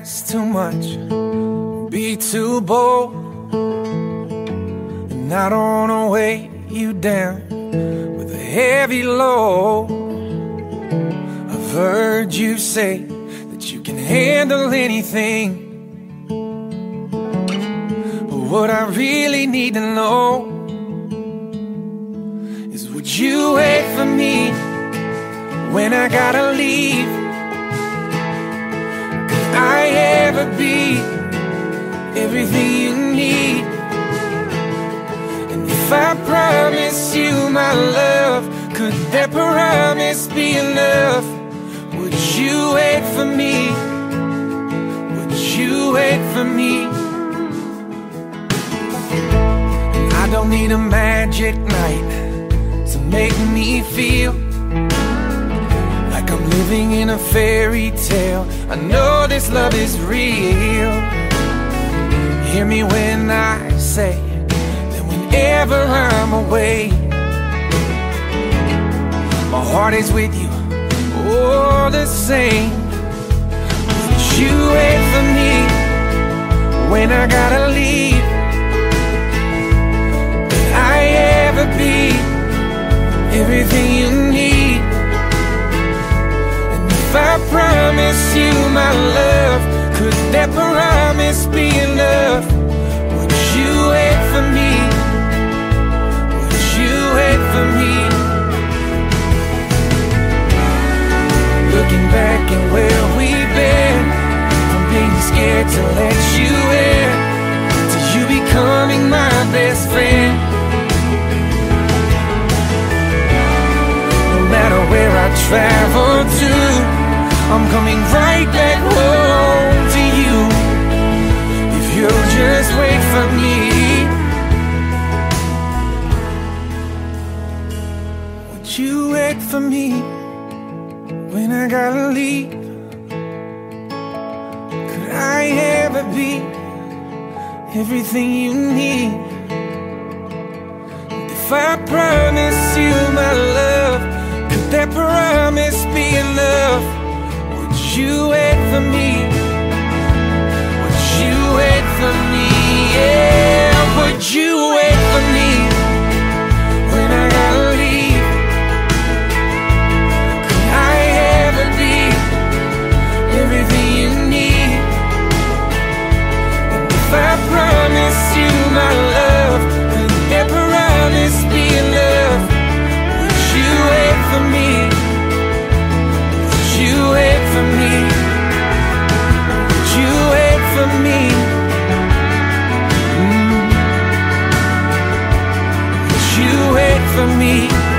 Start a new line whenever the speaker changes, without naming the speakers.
ask too much, be too bold. And I don't wanna weigh you down with a heavy load. I've heard you say that you can handle anything. But what I really need to know is would you wait for me when I gotta leave? Everything you need? And if I promise you my love, could that promise be enough? Would you wait for me? Would you wait for me? I don't need a magic night to make me feel like I'm living in a fairy tale. I know this love is real. Hear me when I say that whenever I'm away, my heart is with you, all the same. Would you wait for me when I gotta leave? Could I ever be everything you need? And if I promise you my love, could that promise be enough? Travel to, I'm coming right back home to you. If you'll just wait for me. Would you wait for me when I gotta leave? Could I ever be everything you need? If I promise you my love, that promise be enough? Would you wait for me? me.